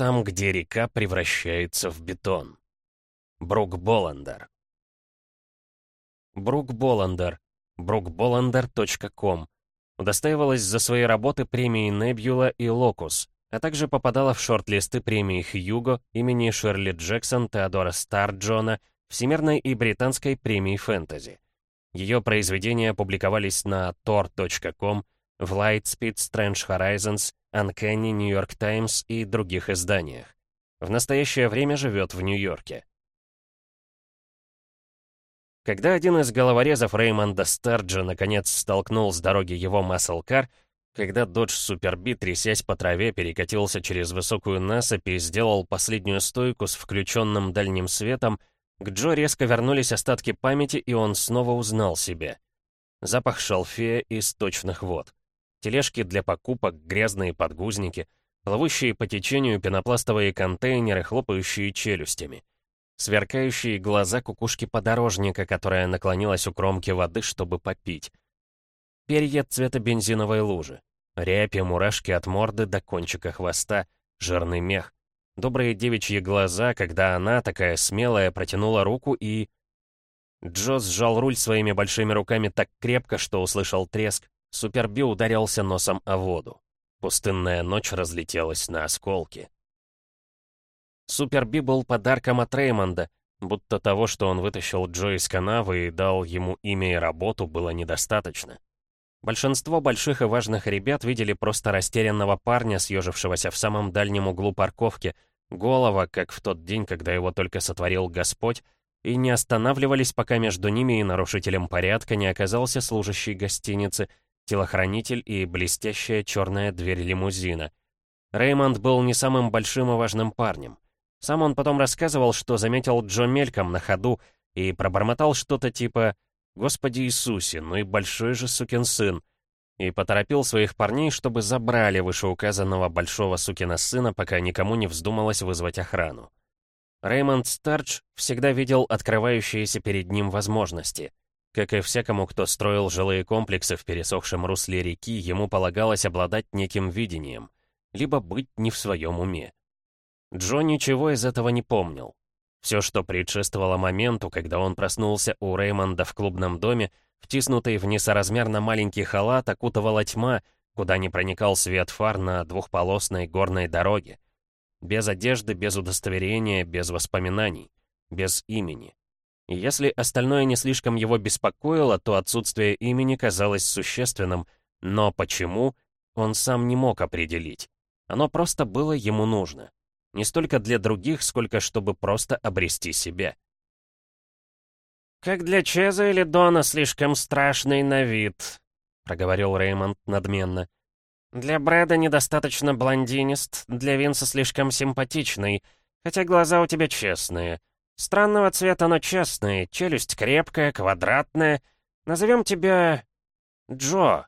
там, где река превращается в бетон. Брук Боландер. Брук Боландер. brookbolander.com удостаивалась за свои работы премии Nebula и Locus, а также попадала в шорт-листы премии Хьюго имени Шерли Джексон, Теодора Старджона, Всемирной и Британской премии фэнтези. Ее произведения публиковались на tor.com, в Lightspeed, Strange Horizons, Uncanny, New York Times и других изданиях. В настоящее время живет в Нью-Йорке. Когда один из головорезов Реймонда Стерджа наконец столкнул с дороги его маслкар, когда Додж Суперби, трясясь по траве, перекатился через высокую насыпь и сделал последнюю стойку с включенным дальним светом, к Джо резко вернулись остатки памяти, и он снова узнал себя. Запах шалфея и сточных вод. Тележки для покупок, грязные подгузники, плывущие по течению пенопластовые контейнеры, хлопающие челюстями. Сверкающие глаза кукушки подорожника, которая наклонилась у кромки воды, чтобы попить. Перья цвета бензиновой лужи. Рябь мурашки от морды до кончика хвоста, жирный мех. Добрые девичьи глаза, когда она, такая смелая, протянула руку и... Джо сжал руль своими большими руками так крепко, что услышал треск. Суперби ударился носом о воду. Пустынная ночь разлетелась на осколки. Суперби был подарком от Реймонда, будто того, что он вытащил Джо из канавы и дал ему имя и работу, было недостаточно. Большинство больших и важных ребят видели просто растерянного парня, съежившегося в самом дальнем углу парковки, голова, как в тот день, когда его только сотворил Господь, и не останавливались, пока между ними и нарушителем порядка не оказался служащий гостиницы, телохранитель и блестящая черная дверь лимузина. Реймонд был не самым большим и важным парнем. Сам он потом рассказывал, что заметил Джо мельком на ходу и пробормотал что-то типа «Господи Иисусе, ну и большой же сукин сын!» и поторопил своих парней, чтобы забрали вышеуказанного большого сукина сына, пока никому не вздумалось вызвать охрану. Реймонд Стардж всегда видел открывающиеся перед ним возможности. Как и всякому, кто строил жилые комплексы в пересохшем русле реки, ему полагалось обладать неким видением, либо быть не в своем уме. Джо ничего из этого не помнил. Все, что предшествовало моменту, когда он проснулся у Реймонда в клубном доме, втиснутый в несоразмерно маленький халат, окутывала тьма, куда не проникал свет фар на двухполосной горной дороге. Без одежды, без удостоверения, без воспоминаний, без имени. Если остальное не слишком его беспокоило, то отсутствие имени казалось существенным, но почему, он сам не мог определить. Оно просто было ему нужно. Не столько для других, сколько чтобы просто обрести себя. «Как для Чеза или Дона слишком страшный на вид», — проговорил Реймонд надменно. «Для Брэда недостаточно блондинист, для Винса слишком симпатичный, хотя глаза у тебя честные. Странного цвета, но честные, челюсть крепкая, квадратная. Назовем тебя... Джо.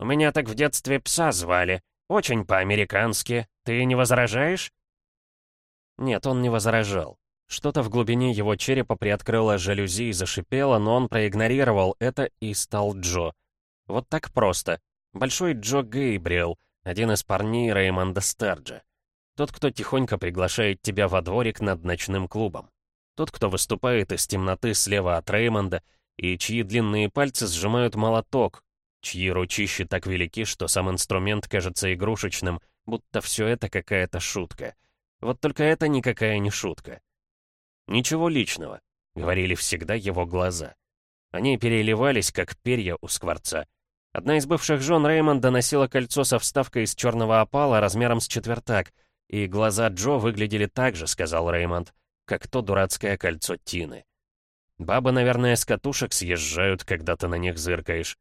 У меня так в детстве пса звали. Очень по-американски. Ты не возражаешь?» Нет, он не возражал. Что-то в глубине его черепа приоткрыло жалюзи и зашипело, но он проигнорировал это и стал Джо. Вот так просто. Большой Джо Гейбриэл, один из парней Реймонда Стерджа. Тот, кто тихонько приглашает тебя во дворик над ночным клубом. Тот, кто выступает из темноты слева от Реймонда, и чьи длинные пальцы сжимают молоток, чьи ручищи так велики, что сам инструмент кажется игрушечным, будто все это какая-то шутка. Вот только это никакая не шутка. «Ничего личного», — говорили всегда его глаза. Они переливались, как перья у скворца. Одна из бывших жен Реймонда носила кольцо со вставкой из черного опала размером с четвертак, и глаза Джо выглядели так же, сказал Реймонд, как то дурацкое кольцо Тины. Бабы, наверное, с катушек съезжают, когда ты на них зыркаешь.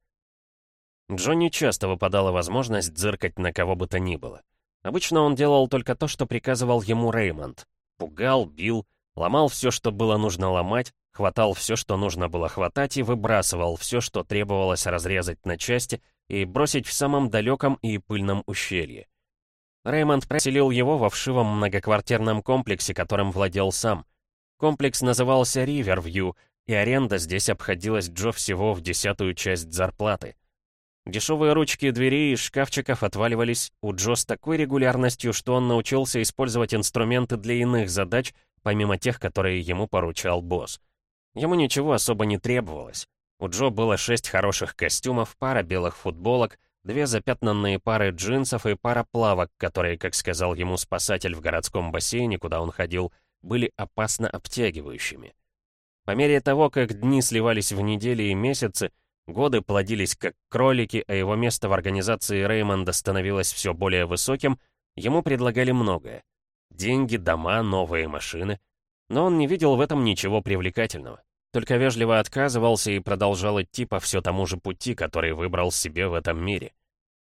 Джо часто выпадала возможность зыркать на кого бы то ни было. Обычно он делал только то, что приказывал ему Реймонд. Пугал, бил, ломал все, что было нужно ломать, хватал все, что нужно было хватать, и выбрасывал все, что требовалось разрезать на части и бросить в самом далеком и пыльном ущелье. Реймонд проселил его во вшивом многоквартирном комплексе, которым владел сам. Комплекс назывался Ривервью, и аренда здесь обходилась Джо всего в десятую часть зарплаты. Дешевые ручки дверей из шкафчиков отваливались у Джо с такой регулярностью, что он научился использовать инструменты для иных задач, помимо тех, которые ему поручал босс. Ему ничего особо не требовалось. У Джо было шесть хороших костюмов, пара белых футболок, две запятнанные пары джинсов и пара плавок, которые, как сказал ему спасатель в городском бассейне, куда он ходил, были опасно обтягивающими. По мере того, как дни сливались в недели и месяцы, годы плодились как кролики, а его место в организации Реймонда становилось все более высоким, ему предлагали многое. Деньги, дома, новые машины. Но он не видел в этом ничего привлекательного. Только вежливо отказывался и продолжал идти по все тому же пути, который выбрал себе в этом мире.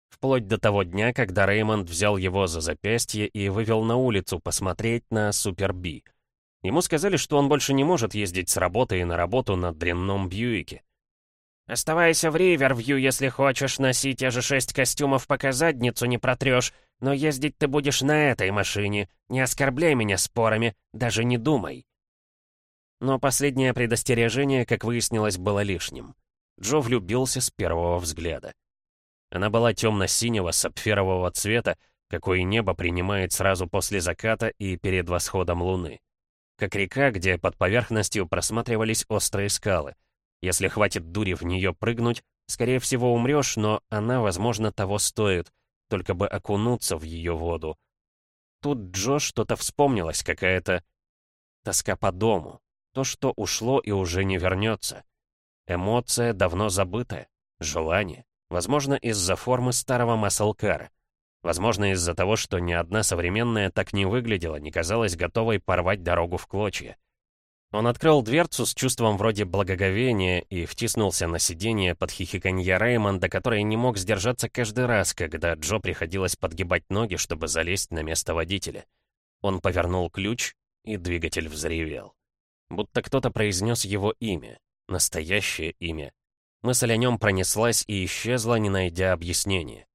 Вплоть до того дня, когда Реймонд взял его за запястье и вывел на улицу посмотреть на Супер Би. Ему сказали, что он больше не может ездить с работы и на работу на дрянном Бьюике. «Оставайся в Ривервью, если хочешь носить те же шесть костюмов, пока задницу не протрешь, но ездить ты будешь на этой машине. Не оскорбляй меня спорами, даже не думай». Но последнее предостережение, как выяснилось, было лишним. Джо влюбился с первого взгляда. Она была темно-синего, сапфирового цвета, какой небо принимает сразу после заката и перед восходом луны. Как река, где под поверхностью просматривались острые скалы. Если хватит дури в нее прыгнуть, скорее всего умрешь, но она, возможно, того стоит, только бы окунуться в ее воду. Тут Джо что-то вспомнилось, какая-то тоска по дому, то, что ушло и уже не вернется. Эмоция давно забытая, желание. Возможно, из-за формы старого маслкара. Возможно, из-за того, что ни одна современная так не выглядела, не казалась готовой порвать дорогу в клочья. Он открыл дверцу с чувством вроде благоговения и втиснулся на сиденье под хихиканье Реймонда, который не мог сдержаться каждый раз, когда Джо приходилось подгибать ноги, чтобы залезть на место водителя. Он повернул ключ, и двигатель взревел. Будто кто-то произнес его имя, настоящее имя, Мысль о нем пронеслась и исчезла, не найдя объяснения.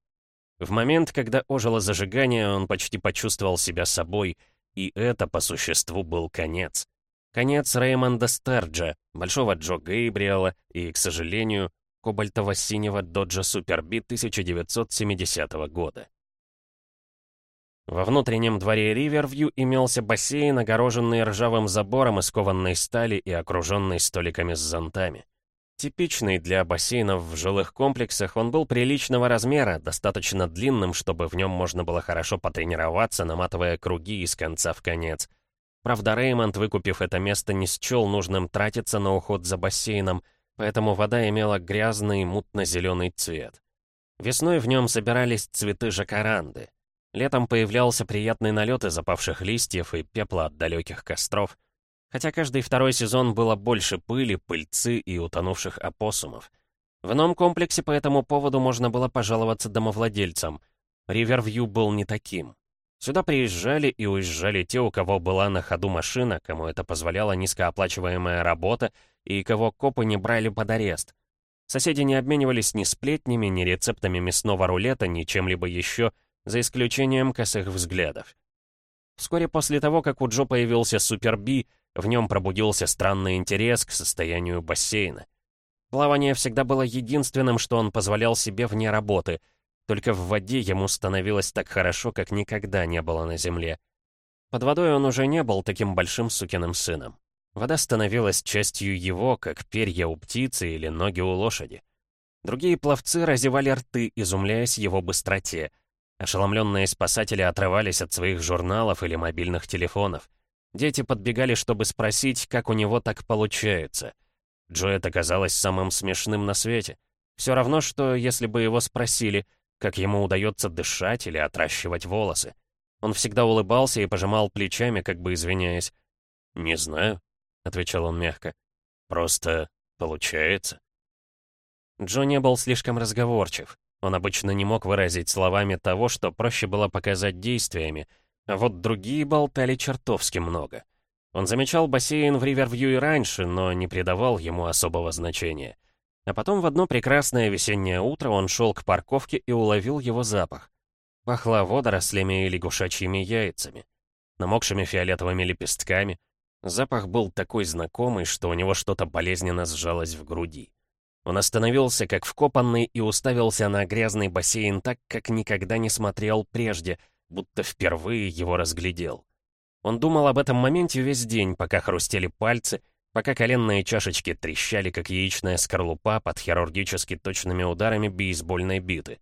В момент, когда ожило зажигание, он почти почувствовал себя собой, и это, по существу, был конец. Конец Реймонда Стерджа, Большого Джо Гейбриэла и, к сожалению, кобальтово-синего Доджа Суперби 1970 года. Во внутреннем дворе Ривервью имелся бассейн, огороженный ржавым забором из кованной стали и окруженный столиками с зонтами. Типичный для бассейнов в жилых комплексах, он был приличного размера, достаточно длинным, чтобы в нем можно было хорошо потренироваться, наматывая круги из конца в конец. Правда, Реймонд, выкупив это место, не счел нужным тратиться на уход за бассейном, поэтому вода имела грязный мутно-зеленый цвет. Весной в нем собирались цветы жакаранды. Летом появлялся приятный налет из опавших листьев и пепла от далеких костров. Хотя каждый второй сезон было больше пыли, пыльцы и утонувших опоссумов. В ином комплексе по этому поводу можно было пожаловаться домовладельцам. Ривервью был не таким. Сюда приезжали и уезжали те, у кого была на ходу машина, кому это позволяла низкооплачиваемая работа и кого копы не брали под арест. Соседи не обменивались ни сплетнями, ни рецептами мясного рулета, ни чем-либо еще, за исключением косых взглядов. Вскоре после того, как у Джо появился Супер Би, в нем пробудился странный интерес к состоянию бассейна. Плавание всегда было единственным, что он позволял себе вне работы. Только в воде ему становилось так хорошо, как никогда не было на земле. Под водой он уже не был таким большим сукиным сыном. Вода становилась частью его, как перья у птицы или ноги у лошади. Другие пловцы разевали рты, изумляясь его быстроте. Ошеломленные спасатели отрывались от своих журналов или мобильных телефонов. Дети подбегали, чтобы спросить, как у него так получается. Джо это казалось самым смешным на свете. Все равно, что если бы его спросили, как ему удается дышать или отращивать волосы. Он всегда улыбался и пожимал плечами, как бы извиняясь. «Не знаю», — отвечал он мягко. «Просто получается». Джо не был слишком разговорчив. Он обычно не мог выразить словами того, что проще было показать действиями, а вот другие болтали чертовски много. Он замечал бассейн в Ривервью и раньше, но не придавал ему особого значения. А потом в одно прекрасное весеннее утро он шел к парковке и уловил его запах. Пахло водорослями и лягушачьими яйцами, намокшими фиолетовыми лепестками. Запах был такой знакомый, что у него что-то болезненно сжалось в груди. Он остановился как вкопанный и уставился на грязный бассейн так, как никогда не смотрел прежде, будто впервые его разглядел. Он думал об этом моменте весь день, пока хрустели пальцы, пока коленные чашечки трещали, как яичная скорлупа под хирургически точными ударами бейсбольной биты.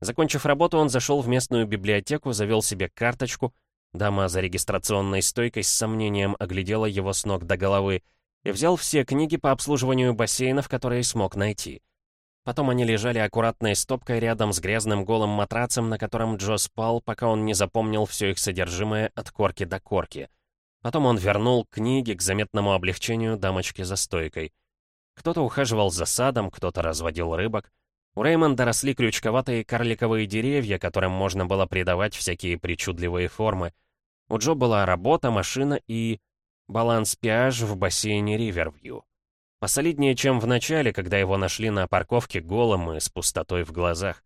Закончив работу, он зашел в местную библиотеку, завел себе карточку. Дама за регистрационной стойкой с сомнением оглядела его с ног до головы и взял все книги по обслуживанию бассейнов, которые смог найти. Потом они лежали аккуратной стопкой рядом с грязным голым матрацем, на котором Джо спал, пока он не запомнил все их содержимое от корки до корки. Потом он вернул книги к заметному облегчению дамочки за стойкой. Кто-то ухаживал за садом, кто-то разводил рыбок. У Реймонда росли крючковатые карликовые деревья, которым можно было придавать всякие причудливые формы. У Джо была работа, машина и... баланс-пиаж в бассейне Ривервью. Посолиднее, чем в начале, когда его нашли на парковке голым и с пустотой в глазах.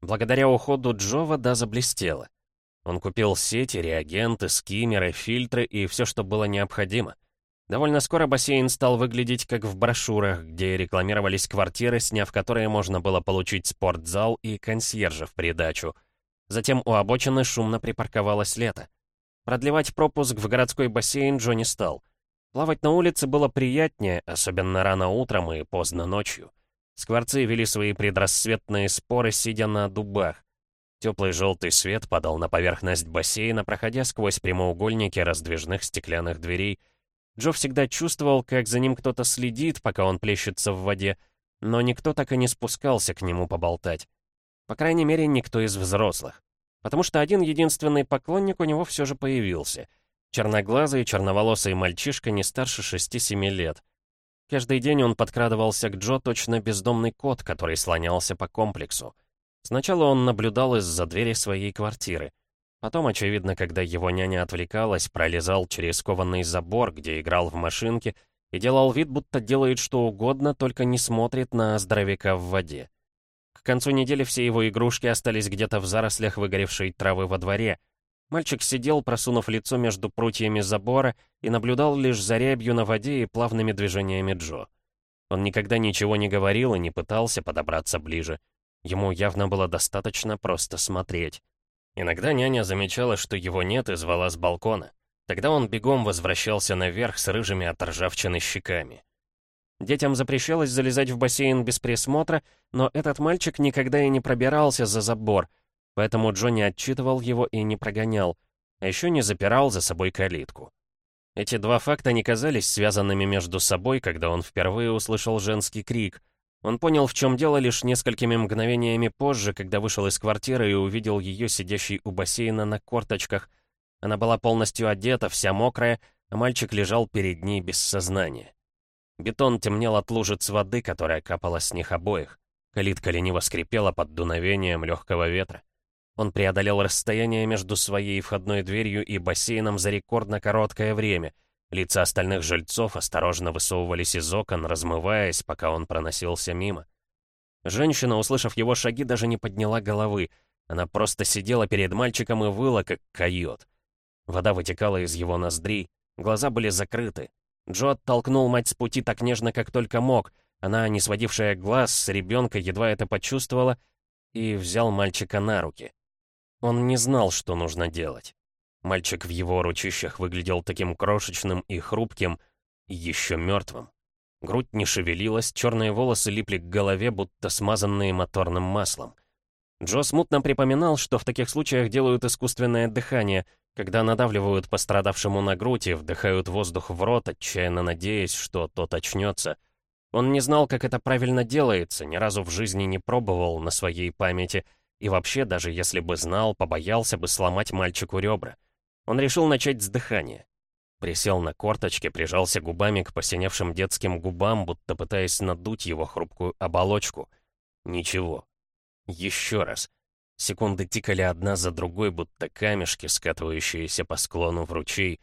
Благодаря уходу Джо вода заблестела. Он купил сети, реагенты, скиммеры, фильтры и все, что было необходимо. Довольно скоро бассейн стал выглядеть как в брошюрах, где рекламировались квартиры, сняв которые можно было получить спортзал и консьержа в придачу. Затем у обочины шумно припарковалось лето. Продлевать пропуск в городской бассейн Джо стал — Плавать на улице было приятнее, особенно рано утром и поздно ночью. Скворцы вели свои предрассветные споры, сидя на дубах. Теплый желтый свет падал на поверхность бассейна, проходя сквозь прямоугольники раздвижных стеклянных дверей. Джо всегда чувствовал, как за ним кто-то следит, пока он плещется в воде, но никто так и не спускался к нему поболтать. По крайней мере, никто из взрослых. Потому что один единственный поклонник у него все же появился — Черноглазый, черноволосый мальчишка не старше 6-7 лет. Каждый день он подкрадывался к Джо точно бездомный кот, который слонялся по комплексу. Сначала он наблюдал из-за двери своей квартиры. Потом, очевидно, когда его няня отвлекалась, пролезал через кованный забор, где играл в машинке, и делал вид, будто делает что угодно, только не смотрит на здоровяка в воде. К концу недели все его игрушки остались где-то в зарослях выгоревшей травы во дворе — Мальчик сидел, просунув лицо между прутьями забора, и наблюдал лишь за рябью на воде и плавными движениями Джо. Он никогда ничего не говорил и не пытался подобраться ближе. Ему явно было достаточно просто смотреть. Иногда няня замечала, что его нет, и звала с балкона. Тогда он бегом возвращался наверх с рыжими от ржавчины щеками. Детям запрещалось залезать в бассейн без присмотра, но этот мальчик никогда и не пробирался за забор — Поэтому Джонни отчитывал его и не прогонял, а еще не запирал за собой калитку. Эти два факта не казались связанными между собой, когда он впервые услышал женский крик. Он понял, в чем дело лишь несколькими мгновениями позже, когда вышел из квартиры и увидел ее сидящей у бассейна на корточках. Она была полностью одета, вся мокрая, а мальчик лежал перед ней без сознания. Бетон темнел от лужиц воды, которая капала с них обоих. Калитка лениво скрипела под дуновением легкого ветра. Он преодолел расстояние между своей входной дверью и бассейном за рекордно короткое время. Лица остальных жильцов осторожно высовывались из окон, размываясь, пока он проносился мимо. Женщина, услышав его шаги, даже не подняла головы. Она просто сидела перед мальчиком и выла, как койот. Вода вытекала из его ноздрей, глаза были закрыты. Джо оттолкнул мать с пути так нежно, как только мог. Она, не сводившая глаз с ребенка, едва это почувствовала, и взял мальчика на руки. Он не знал, что нужно делать. Мальчик в его ручищах выглядел таким крошечным и хрупким, и еще мертвым. Грудь не шевелилась, черные волосы липли к голове, будто смазанные моторным маслом. Джо смутно припоминал, что в таких случаях делают искусственное дыхание, когда надавливают пострадавшему на грудь и вдыхают воздух в рот, отчаянно надеясь, что тот очнется. Он не знал, как это правильно делается, ни разу в жизни не пробовал на своей памяти — и вообще, даже если бы знал, побоялся бы сломать мальчику ребра. Он решил начать с дыхания. Присел на корточки, прижался губами к посиневшим детским губам, будто пытаясь надуть его хрупкую оболочку. Ничего. Еще раз. Секунды тикали одна за другой, будто камешки, скатывающиеся по склону в ручей.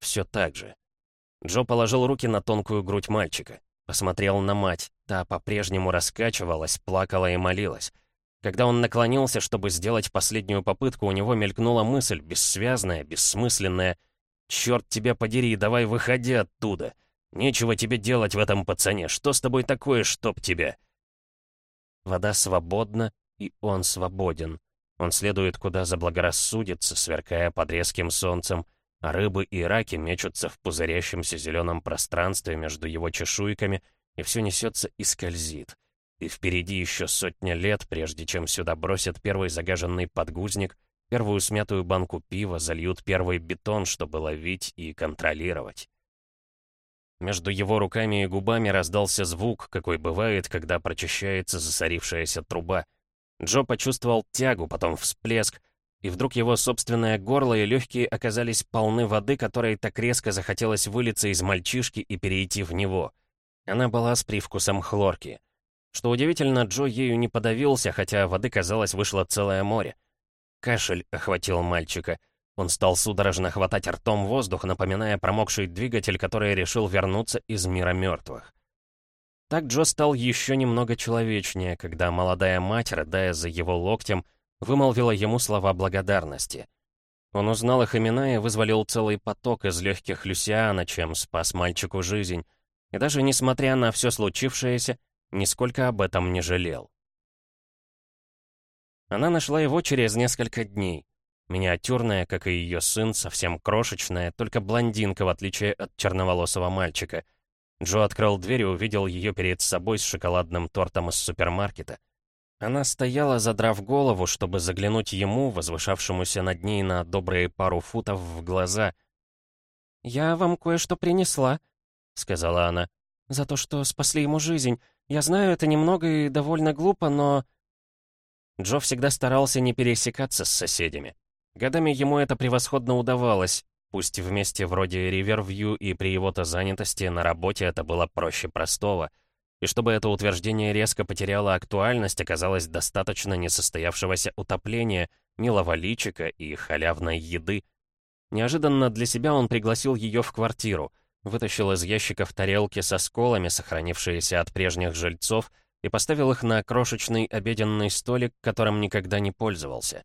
Все так же. Джо положил руки на тонкую грудь мальчика. Посмотрел на мать. Та по-прежнему раскачивалась, плакала и молилась. Когда он наклонился, чтобы сделать последнюю попытку, у него мелькнула мысль, бессвязная, бессмысленная. «Черт тебя подери, давай выходи оттуда! Нечего тебе делать в этом пацане. Что с тобой такое, чтоб тебя?» Вода свободна, и он свободен. Он следует куда заблагорассудится, сверкая под резким солнцем, а рыбы и раки мечутся в пузырящемся зеленом пространстве между его чешуйками, и все несется и скользит. И впереди еще сотня лет, прежде чем сюда бросят первый загаженный подгузник, первую смятую банку пива, зальют первый бетон, чтобы ловить и контролировать. Между его руками и губами раздался звук, какой бывает, когда прочищается засорившаяся труба. Джо почувствовал тягу, потом всплеск, и вдруг его собственное горло и легкие оказались полны воды, которой так резко захотелось вылиться из мальчишки и перейти в него. Она была с привкусом хлорки. Что удивительно, Джо ею не подавился, хотя воды, казалось, вышло целое море. Кашель охватил мальчика. Он стал судорожно хватать ртом воздух, напоминая промокший двигатель, который решил вернуться из мира мертвых. Так Джо стал еще немного человечнее, когда молодая мать, рыдая за его локтем, вымолвила ему слова благодарности. Он узнал их имена и вызволил целый поток из легких Люсиана, чем спас мальчику жизнь. И даже несмотря на все случившееся, нисколько об этом не жалел. Она нашла его через несколько дней. Миниатюрная, как и ее сын, совсем крошечная, только блондинка, в отличие от черноволосого мальчика. Джо открыл дверь и увидел ее перед собой с шоколадным тортом из супермаркета. Она стояла, задрав голову, чтобы заглянуть ему, возвышавшемуся над ней на добрые пару футов в глаза. «Я вам кое-что принесла», — сказала она, — «за то, что спасли ему жизнь. Я знаю, это немного и довольно глупо, но...» Джо всегда старался не пересекаться с соседями. Годами ему это превосходно удавалось, пусть вместе вроде Ривервью и при его-то занятости на работе это было проще простого — и чтобы это утверждение резко потеряло актуальность, оказалось достаточно несостоявшегося утопления, милого личика и халявной еды. Неожиданно для себя он пригласил ее в квартиру, вытащил из ящиков тарелки со сколами, сохранившиеся от прежних жильцов, и поставил их на крошечный обеденный столик, которым никогда не пользовался.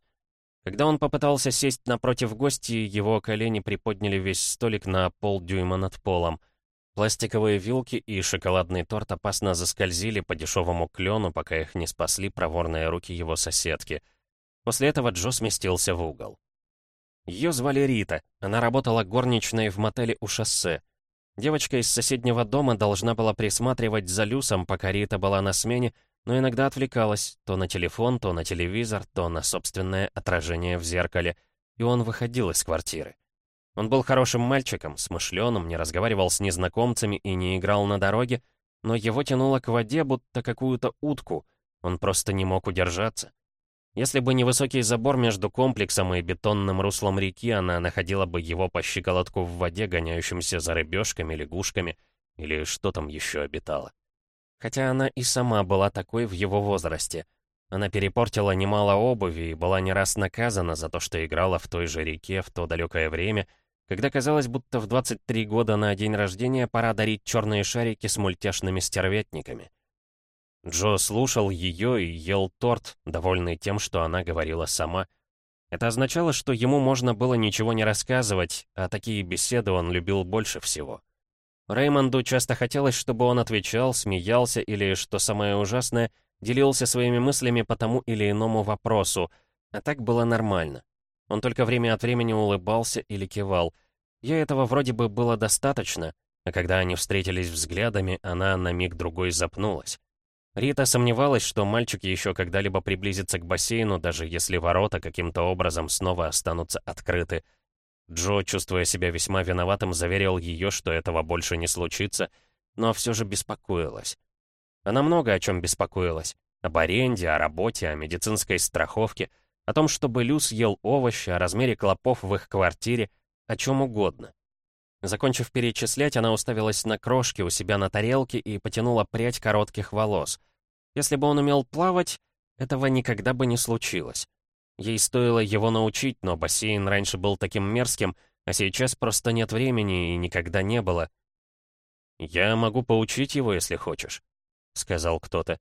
Когда он попытался сесть напротив гостей, его колени приподняли весь столик на полдюйма над полом — Пластиковые вилки и шоколадный торт опасно заскользили по дешевому клену, пока их не спасли проворные руки его соседки. После этого Джо сместился в угол. Ее звали Рита, она работала горничной в мотеле у шоссе. Девочка из соседнего дома должна была присматривать за Люсом, пока Рита была на смене, но иногда отвлекалась то на телефон, то на телевизор, то на собственное отражение в зеркале, и он выходил из квартиры. Он был хорошим мальчиком, смышленым, не разговаривал с незнакомцами и не играл на дороге, но его тянуло к воде, будто какую-то утку. Он просто не мог удержаться. Если бы не высокий забор между комплексом и бетонным руслом реки, она находила бы его по щиколотку в воде, гоняющимся за рыбешками, лягушками или что там еще обитало. Хотя она и сама была такой в его возрасте. Она перепортила немало обуви и была не раз наказана за то, что играла в той же реке в то далекое время — когда казалось, будто в 23 года на день рождения пора дарить черные шарики с мультяшными стервятниками. Джо слушал ее и ел торт, довольный тем, что она говорила сама. Это означало, что ему можно было ничего не рассказывать, а такие беседы он любил больше всего. Реймонду часто хотелось, чтобы он отвечал, смеялся или, что самое ужасное, делился своими мыслями по тому или иному вопросу, а так было нормально. Он только время от времени улыбался или кивал. Ей этого вроде бы было достаточно, а когда они встретились взглядами, она на миг другой запнулась. Рита сомневалась, что мальчик еще когда-либо приблизится к бассейну, даже если ворота каким-то образом снова останутся открыты. Джо, чувствуя себя весьма виноватым, заверил ее, что этого больше не случится, но все же беспокоилась. Она много о чем беспокоилась. Об аренде, о работе, о медицинской страховке — о том, чтобы Люс ел овощи, о размере клопов в их квартире, о чем угодно. Закончив перечислять, она уставилась на крошки у себя на тарелке и потянула прядь коротких волос. Если бы он умел плавать, этого никогда бы не случилось. Ей стоило его научить, но бассейн раньше был таким мерзким, а сейчас просто нет времени и никогда не было. «Я могу поучить его, если хочешь», — сказал кто-то.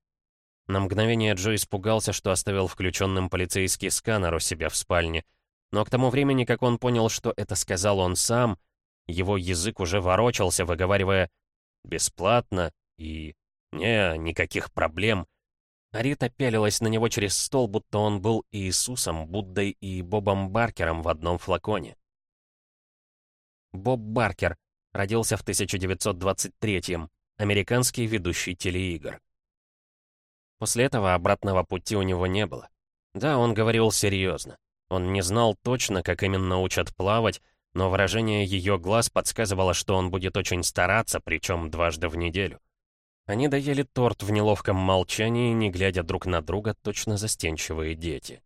На мгновение Джо испугался, что оставил включенным полицейский сканер у себя в спальне. Но к тому времени, как он понял, что это сказал он сам, его язык уже ворочался, выговаривая бесплатно и... не, никаких проблем. Арита пялилась на него через стол, будто он был Иисусом, Буддой и Бобом Баркером в одном флаконе. Боб Баркер родился в 1923-м, американский ведущий телеигр. После этого обратного пути у него не было. Да, он говорил серьезно. Он не знал точно, как именно учат плавать, но выражение ее глаз подсказывало, что он будет очень стараться, причем дважды в неделю. Они доели торт в неловком молчании, не глядя друг на друга, точно застенчивые дети.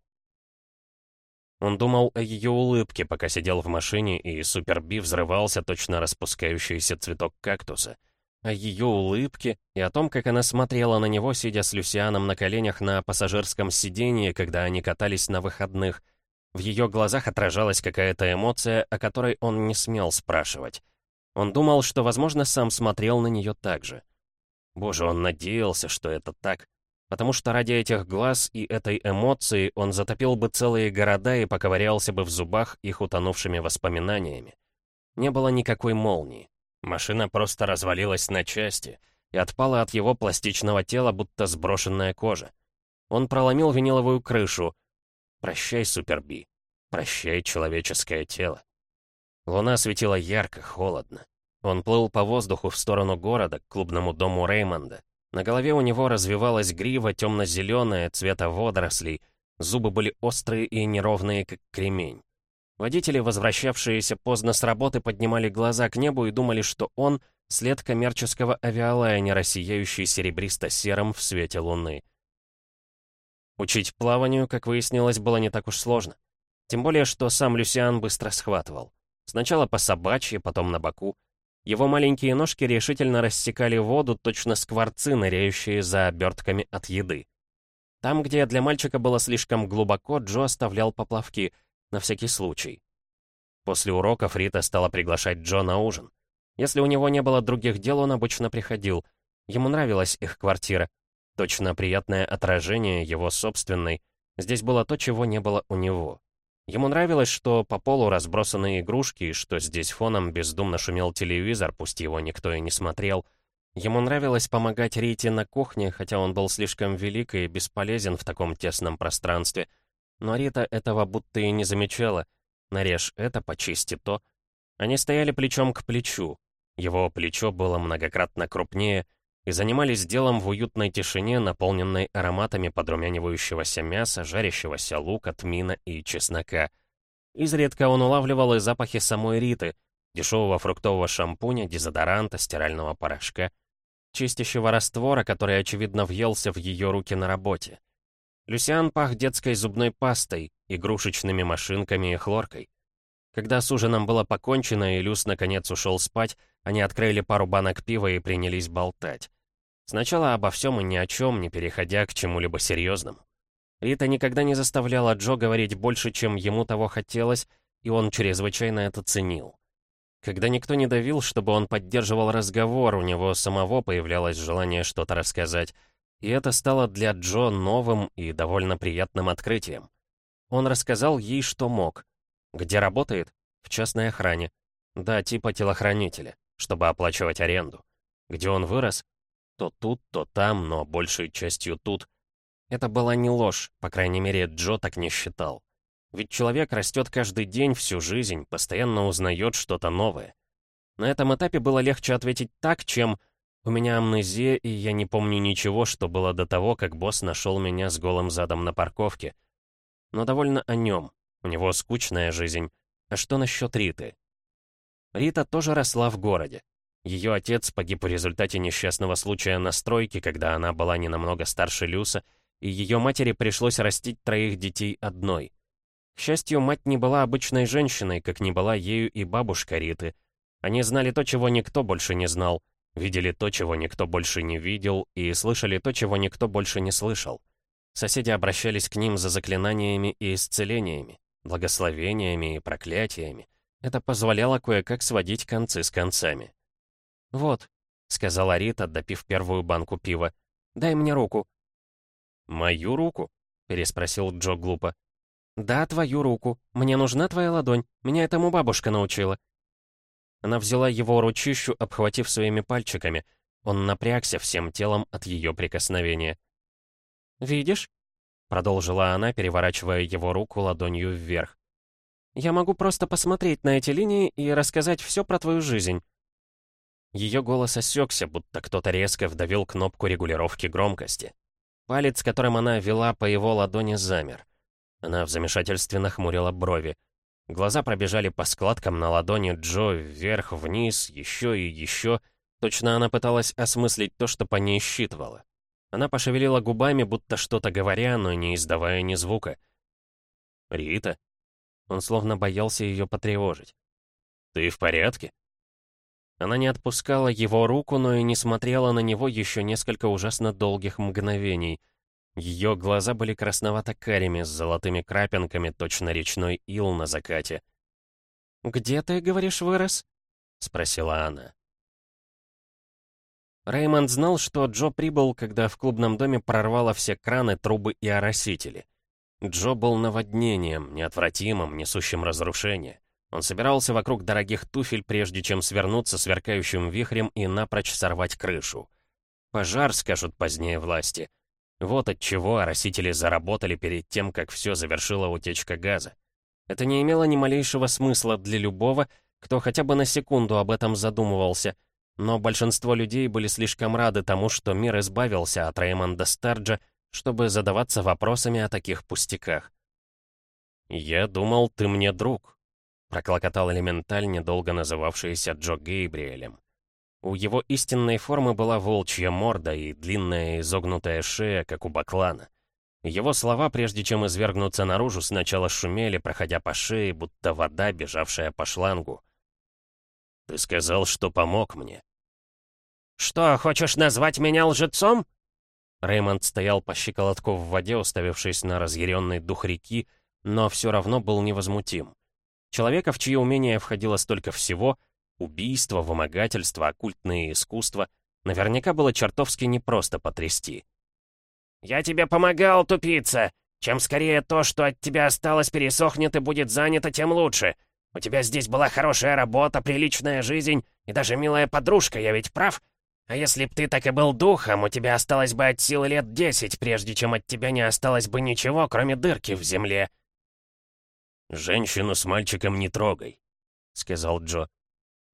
Он думал о ее улыбке, пока сидел в машине, и Суперби взрывался точно распускающийся цветок кактуса. О ее улыбке и о том, как она смотрела на него, сидя с Люсианом на коленях на пассажирском сиденье, когда они катались на выходных. В ее глазах отражалась какая-то эмоция, о которой он не смел спрашивать. Он думал, что, возможно, сам смотрел на нее так же. Боже, он надеялся, что это так. Потому что ради этих глаз и этой эмоции он затопил бы целые города и поковырялся бы в зубах их утонувшими воспоминаниями. Не было никакой молнии. Машина просто развалилась на части и отпала от его пластичного тела, будто сброшенная кожа. Он проломил виниловую крышу. «Прощай, Суперби. Прощай, человеческое тело». Луна светила ярко, холодно. Он плыл по воздуху в сторону города, к клубному дому Реймонда. На голове у него развивалась грива темно-зеленая, цвета водорослей. Зубы были острые и неровные, как кремень. Водители, возвращавшиеся поздно с работы, поднимали глаза к небу и думали, что он — след коммерческого авиалайнера, сияющий серебристо-серым в свете луны. Учить плаванию, как выяснилось, было не так уж сложно. Тем более, что сам Люсиан быстро схватывал. Сначала по собачьи, потом на боку. Его маленькие ножки решительно рассекали воду, точно скворцы, ныряющие за обертками от еды. Там, где для мальчика было слишком глубоко, Джо оставлял поплавки, на всякий случай. После уроков Рита стала приглашать Джо на ужин. Если у него не было других дел, он обычно приходил. Ему нравилась их квартира. Точно приятное отражение его собственной. Здесь было то, чего не было у него. Ему нравилось, что по полу разбросаны игрушки, и что здесь фоном бездумно шумел телевизор, пусть его никто и не смотрел. Ему нравилось помогать Рите на кухне, хотя он был слишком велик и бесполезен в таком тесном пространстве. Но Рита этого будто и не замечала. Нарежь это, почисти то. Они стояли плечом к плечу. Его плечо было многократно крупнее — и занимались делом в уютной тишине, наполненной ароматами подрумянивающегося мяса, жарящегося лука, тмина и чеснока. Изредка он улавливал и запахи самой Риты, дешевого фруктового шампуня, дезодоранта, стирального порошка, чистящего раствора, который, очевидно, въелся в ее руки на работе. Люсиан пах детской зубной пастой, игрушечными машинками и хлоркой. Когда с ужином было покончено и Люс наконец ушел спать, они открыли пару банок пива и принялись болтать. Сначала обо всем и ни о чем, не переходя к чему-либо серьезному. Рита никогда не заставляла Джо говорить больше, чем ему того хотелось, и он чрезвычайно это ценил. Когда никто не давил, чтобы он поддерживал разговор, у него самого появлялось желание что-то рассказать, и это стало для Джо новым и довольно приятным открытием. Он рассказал ей, что мог. Где работает? В частной охране. Да, типа телохранителя, чтобы оплачивать аренду. Где он вырос? То тут, то там, но большей частью тут. Это была не ложь, по крайней мере, Джо так не считал. Ведь человек растет каждый день, всю жизнь, постоянно узнает что-то новое. На этом этапе было легче ответить так, чем «У меня амнезия, и я не помню ничего, что было до того, как босс нашел меня с голым задом на парковке». Но довольно о нем. У него скучная жизнь. А что насчет Риты? Рита тоже росла в городе. Ее отец погиб в результате несчастного случая на стройке, когда она была не намного старше Люса, и ее матери пришлось растить троих детей одной. К счастью, мать не была обычной женщиной, как не была ею и бабушка Риты. Они знали то, чего никто больше не знал, видели то, чего никто больше не видел, и слышали то, чего никто больше не слышал. Соседи обращались к ним за заклинаниями и исцелениями, благословениями и проклятиями. Это позволяло кое-как сводить концы с концами. «Вот», — сказала Рита, допив первую банку пива, — «дай мне руку». «Мою руку?» — переспросил Джо глупо. «Да, твою руку. Мне нужна твоя ладонь. Меня этому бабушка научила». Она взяла его ручищу, обхватив своими пальчиками. Он напрягся всем телом от ее прикосновения. «Видишь?» — продолжила она, переворачивая его руку ладонью вверх. «Я могу просто посмотреть на эти линии и рассказать все про твою жизнь». Ее голос осекся, будто кто-то резко вдавил кнопку регулировки громкости. Палец, которым она вела по его ладони, замер. Она в замешательстве нахмурила брови. Глаза пробежали по складкам на ладони Джо вверх, вниз, еще и еще. Точно она пыталась осмыслить то, что по ней считывала. Она пошевелила губами, будто что-то говоря, но не издавая ни звука. «Рита?» Он словно боялся ее потревожить. «Ты в порядке?» Она не отпускала его руку, но и не смотрела на него еще несколько ужасно долгих мгновений. Ее глаза были красновато-карими, с золотыми крапинками, точно речной ил на закате. «Где ты, говоришь, вырос?» — спросила она. Реймонд знал, что Джо прибыл, когда в клубном доме прорвало все краны, трубы и оросители. Джо был наводнением, неотвратимым, несущим разрушение. Он собирался вокруг дорогих туфель, прежде чем свернуться сверкающим вихрем и напрочь сорвать крышу. Пожар, скажут позднее власти. Вот от чего оросители заработали перед тем, как все завершила утечка газа. Это не имело ни малейшего смысла для любого, кто хотя бы на секунду об этом задумывался — но большинство людей были слишком рады тому, что мир избавился от Реймонда Старджа, чтобы задаваться вопросами о таких пустяках. «Я думал, ты мне друг», — проклокотал элементаль, недолго называвшийся Джо Гейбриэлем. У его истинной формы была волчья морда и длинная изогнутая шея, как у баклана. Его слова, прежде чем извергнуться наружу, сначала шумели, проходя по шее, будто вода, бежавшая по шлангу. «Ты сказал, что помог мне», «Что, хочешь назвать меня лжецом?» Реймонд стоял по щиколотку в воде, уставившись на разъяренный дух реки, но все равно был невозмутим. Человека, в чьи умения входило столько всего, убийство, вымогательство, оккультные искусства, наверняка было чертовски непросто потрясти. «Я тебе помогал, тупица! Чем скорее то, что от тебя осталось, пересохнет и будет занято, тем лучше. У тебя здесь была хорошая работа, приличная жизнь и даже милая подружка, я ведь прав? А если б ты так и был духом, у тебя осталось бы от силы лет десять, прежде чем от тебя не осталось бы ничего, кроме дырки в земле». «Женщину с мальчиком не трогай», — сказал Джо.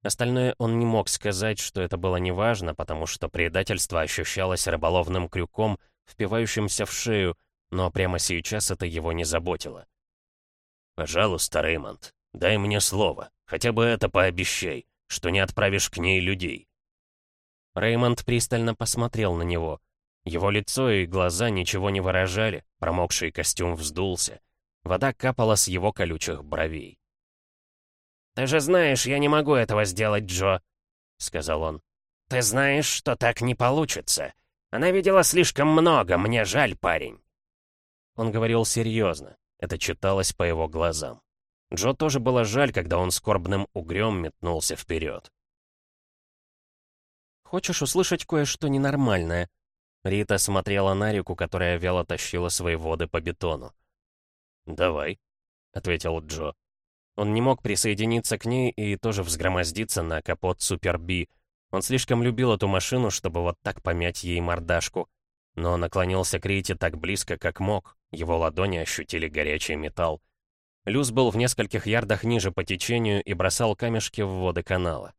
Остальное он не мог сказать, что это было неважно, потому что предательство ощущалось рыболовным крюком, впивающимся в шею, но прямо сейчас это его не заботило. «Пожалуйста, Реймонд, дай мне слово, хотя бы это пообещай, что не отправишь к ней людей. Реймонд пристально посмотрел на него. Его лицо и глаза ничего не выражали, промокший костюм вздулся. Вода капала с его колючих бровей. «Ты же знаешь, я не могу этого сделать, Джо», — сказал он. «Ты знаешь, что так не получится. Она видела слишком много, мне жаль, парень». Он говорил серьезно, это читалось по его глазам. Джо тоже было жаль, когда он скорбным угрём метнулся вперед. Хочешь услышать кое-что ненормальное?» Рита смотрела на реку, которая вяло тащила свои воды по бетону. «Давай», — ответил Джо. Он не мог присоединиться к ней и тоже взгромоздиться на капот Супер Би. Он слишком любил эту машину, чтобы вот так помять ей мордашку. Но наклонился к Рите так близко, как мог. Его ладони ощутили горячий металл. Люс был в нескольких ярдах ниже по течению и бросал камешки в воды канала.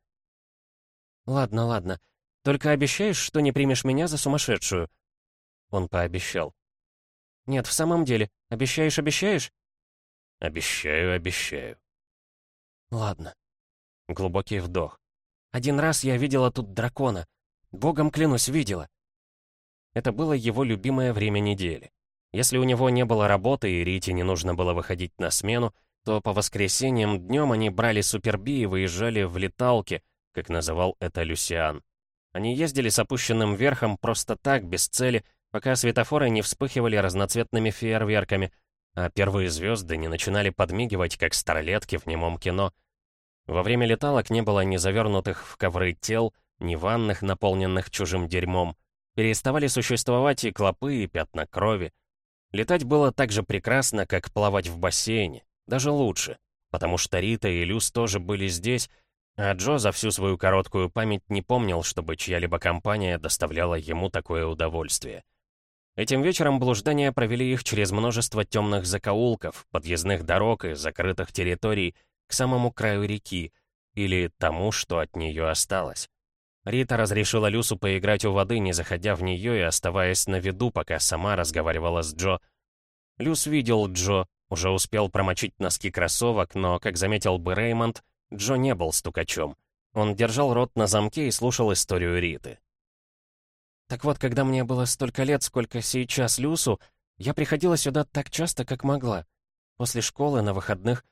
«Ладно, ладно. Только обещаешь, что не примешь меня за сумасшедшую?» Он пообещал. «Нет, в самом деле. Обещаешь, обещаешь?» «Обещаю, обещаю». «Ладно». Глубокий вдох. «Один раз я видела тут дракона. Богом клянусь, видела». Это было его любимое время недели. Если у него не было работы и Рите не нужно было выходить на смену, то по воскресеньям днем они брали суперби и выезжали в леталке, как называл это Люсиан. Они ездили с опущенным верхом просто так, без цели, пока светофоры не вспыхивали разноцветными фейерверками, а первые звезды не начинали подмигивать, как старлетки в немом кино. Во время леталок не было ни завернутых в ковры тел, ни ванных, наполненных чужим дерьмом. Переставали существовать и клопы, и пятна крови. Летать было так же прекрасно, как плавать в бассейне, даже лучше, потому что Рита и Люс тоже были здесь, А Джо за всю свою короткую память не помнил, чтобы чья-либо компания доставляла ему такое удовольствие. Этим вечером блуждания провели их через множество темных закоулков, подъездных дорог и закрытых территорий к самому краю реки, или тому, что от нее осталось. Рита разрешила Люсу поиграть у воды, не заходя в нее и оставаясь на виду, пока сама разговаривала с Джо. Люс видел Джо, уже успел промочить носки кроссовок, но, как заметил бы Реймонд, Джо не был стукачом. Он держал рот на замке и слушал историю Риты. Так вот, когда мне было столько лет, сколько сейчас Люсу, я приходила сюда так часто, как могла. После школы, на выходных.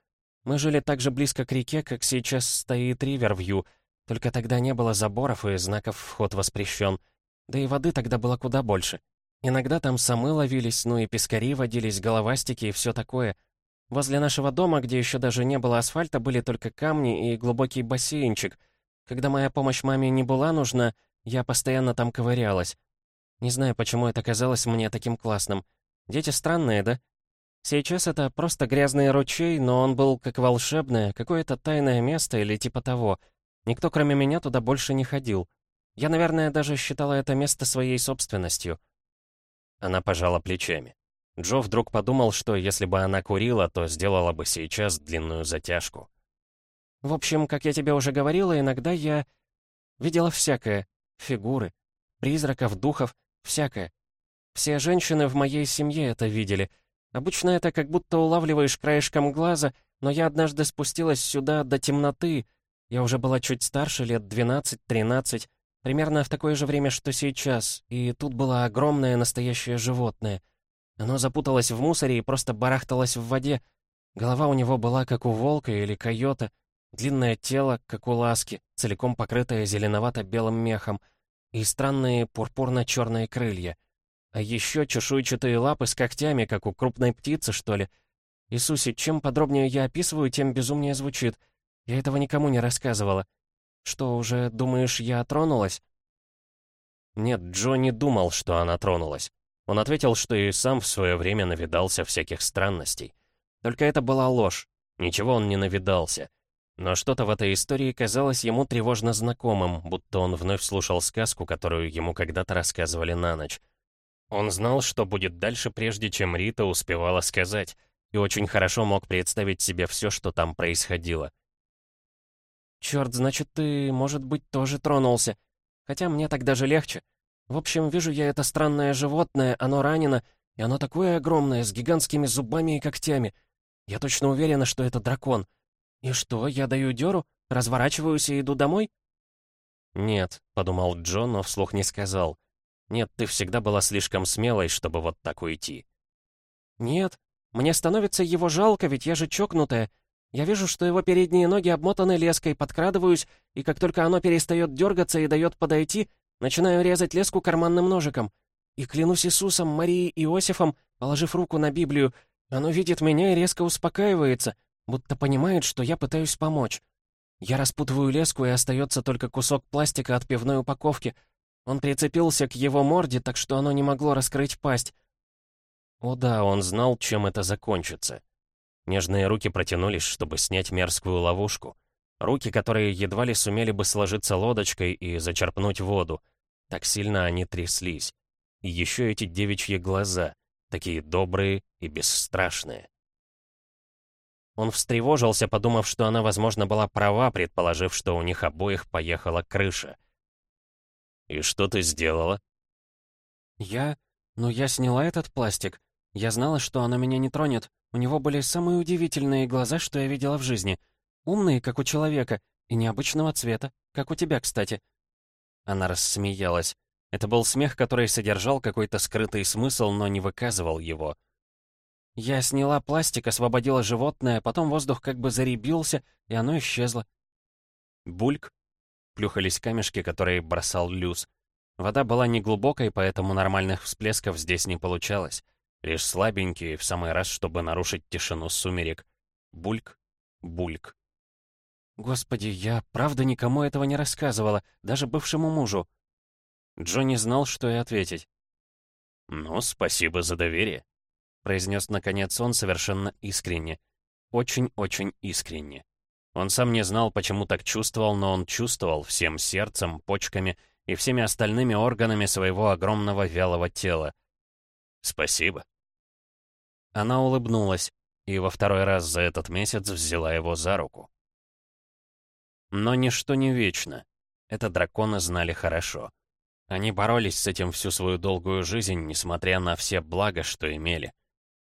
Мы жили так же близко к реке, как сейчас стоит Ривервью, только тогда не было заборов и знаков «Вход воспрещен». Да и воды тогда было куда больше. Иногда там самы ловились, ну и пескари водились, головастики и все такое. Возле нашего дома, где еще даже не было асфальта, были только камни и глубокий бассейнчик. Когда моя помощь маме не была нужна, я постоянно там ковырялась. Не знаю, почему это казалось мне таким классным. Дети странные, да? Сейчас это просто грязный ручей, но он был как волшебное, какое-то тайное место или типа того. Никто, кроме меня, туда больше не ходил. Я, наверное, даже считала это место своей собственностью. Она пожала плечами. Джо вдруг подумал, что если бы она курила, то сделала бы сейчас длинную затяжку. В общем, как я тебе уже говорила, иногда я видела всякое фигуры, призраков, духов, всякое. Все женщины в моей семье это видели. Обычно это как будто улавливаешь краешком глаза, но я однажды спустилась сюда до темноты. Я уже была чуть старше, лет 12-13, примерно в такое же время, что сейчас, и тут было огромное настоящее животное. Оно запуталось в мусоре и просто барахталось в воде. Голова у него была как у волка или койота, длинное тело, как у ласки, целиком покрытое зеленовато-белым мехом — и странные пурпурно-черные крылья. А еще чешуйчатые лапы с когтями, как у крупной птицы, что ли. Иисусе, чем подробнее я описываю, тем безумнее звучит. Я этого никому не рассказывала. Что, уже думаешь, я тронулась? Нет, Джо не думал, что она тронулась. Он ответил, что и сам в свое время навидался всяких странностей. Только это была ложь. Ничего он не навидался. Но что-то в этой истории казалось ему тревожно знакомым, будто он вновь слушал сказку, которую ему когда-то рассказывали на ночь. Он знал, что будет дальше, прежде чем Рита успевала сказать, и очень хорошо мог представить себе все, что там происходило. «Черт, значит, ты, может быть, тоже тронулся. Хотя мне так даже легче. В общем, вижу я это странное животное, оно ранено, и оно такое огромное, с гигантскими зубами и когтями. Я точно уверена, что это дракон». «И что, я даю дёру? Разворачиваюсь и иду домой?» «Нет», — подумал Джон, но вслух не сказал. «Нет, ты всегда была слишком смелой, чтобы вот так уйти». «Нет, мне становится его жалко, ведь я же чокнутая. Я вижу, что его передние ноги обмотаны леской, подкрадываюсь, и как только оно перестает дергаться и дает подойти, начинаю резать леску карманным ножиком. И клянусь Иисусом, Марией и Иосифом, положив руку на Библию, оно видит меня и резко успокаивается, будто понимает, что я пытаюсь помочь. Я распутываю леску, и остается только кусок пластика от пивной упаковки. Он прицепился к его морде, так что оно не могло раскрыть пасть. О да, он знал, чем это закончится. Нежные руки протянулись, чтобы снять мерзкую ловушку. Руки, которые едва ли сумели бы сложиться лодочкой и зачерпнуть воду. Так сильно они тряслись. И еще эти девичьи глаза, такие добрые и бесстрашные. Он встревожился, подумав, что она, возможно, была права, предположив, что у них обоих поехала крыша. «И что ты сделала?» «Я... Ну, я сняла этот пластик. Я знала, что она меня не тронет. У него были самые удивительные глаза, что я видела в жизни. Умные, как у человека, и необычного цвета, как у тебя, кстати». Она рассмеялась. Это был смех, который содержал какой-то скрытый смысл, но не выказывал его. Я сняла пластик, освободила животное, потом воздух как бы заребился, и оно исчезло. Бульк. Плюхались камешки, которые бросал Люс. Вода была неглубокой, поэтому нормальных всплесков здесь не получалось. Лишь слабенькие, в самый раз, чтобы нарушить тишину сумерек. Бульк, бульк. Господи, я правда никому этого не рассказывала, даже бывшему мужу. Джонни знал, что и ответить. «Ну, спасибо за доверие», произнес наконец он совершенно искренне. Очень-очень искренне. Он сам не знал, почему так чувствовал, но он чувствовал всем сердцем, почками и всеми остальными органами своего огромного вялого тела. «Спасибо». Она улыбнулась и во второй раз за этот месяц взяла его за руку. Но ничто не вечно. Это драконы знали хорошо. Они боролись с этим всю свою долгую жизнь, несмотря на все блага, что имели.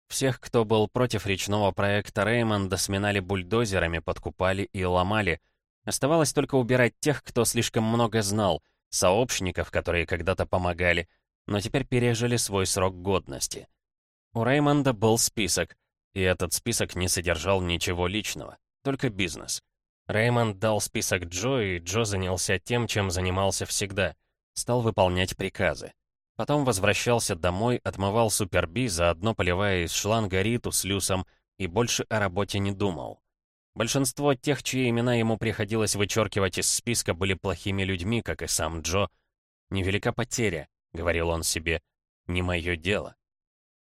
Всех, кто был против речного проекта Реймонда, сминали бульдозерами, подкупали и ломали. Оставалось только убирать тех, кто слишком много знал, сообщников, которые когда-то помогали, но теперь пережили свой срок годности. У Реймонда был список, и этот список не содержал ничего личного, только бизнес. Реймонд дал список Джо, и Джо занялся тем, чем занимался всегда. Стал выполнять приказы. Потом возвращался домой, отмывал суперби, заодно поливая из шланга Риту с Люсом, и больше о работе не думал. Большинство тех, чьи имена ему приходилось вычеркивать из списка, были плохими людьми, как и сам Джо. «Невелика потеря», — говорил он себе, — «не мое дело».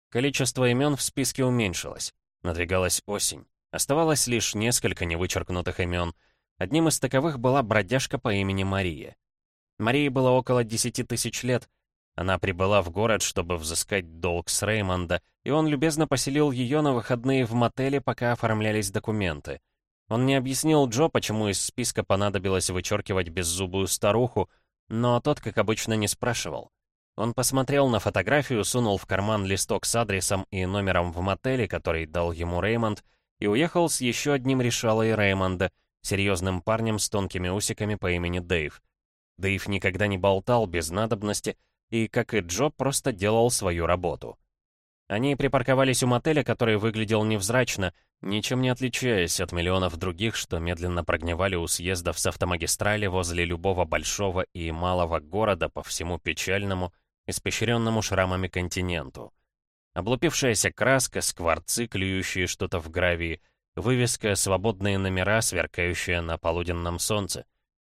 Количество имен в списке уменьшилось. Надвигалась осень. Оставалось лишь несколько невычеркнутых имен. Одним из таковых была бродяжка по имени Мария. Марии было около десяти тысяч лет, она прибыла в город, чтобы взыскать долг с Реймонда, и он любезно поселил ее на выходные в мотеле, пока оформлялись документы. Он не объяснил Джо, почему из списка понадобилось вычеркивать беззубую старуху, но тот, как обычно, не спрашивал. Он посмотрел на фотографию, сунул в карман листок с адресом и номером в мотеле, который дал ему Реймонд, и уехал с еще одним решалой Реймонда, серьезным парнем с тонкими усиками по имени Дэйв. Дэйв никогда не болтал без надобности, и, как и Джо, просто делал свою работу. Они припарковались у мотеля, который выглядел невзрачно, ничем не отличаясь от миллионов других, что медленно прогнивали у съездов с автомагистрали возле любого большого и малого города по всему печальному, испещренному шрамами континенту. Облупившаяся краска, скворцы, клюющие что-то в гравии, вывеска «Свободные номера», сверкающая на полуденном солнце.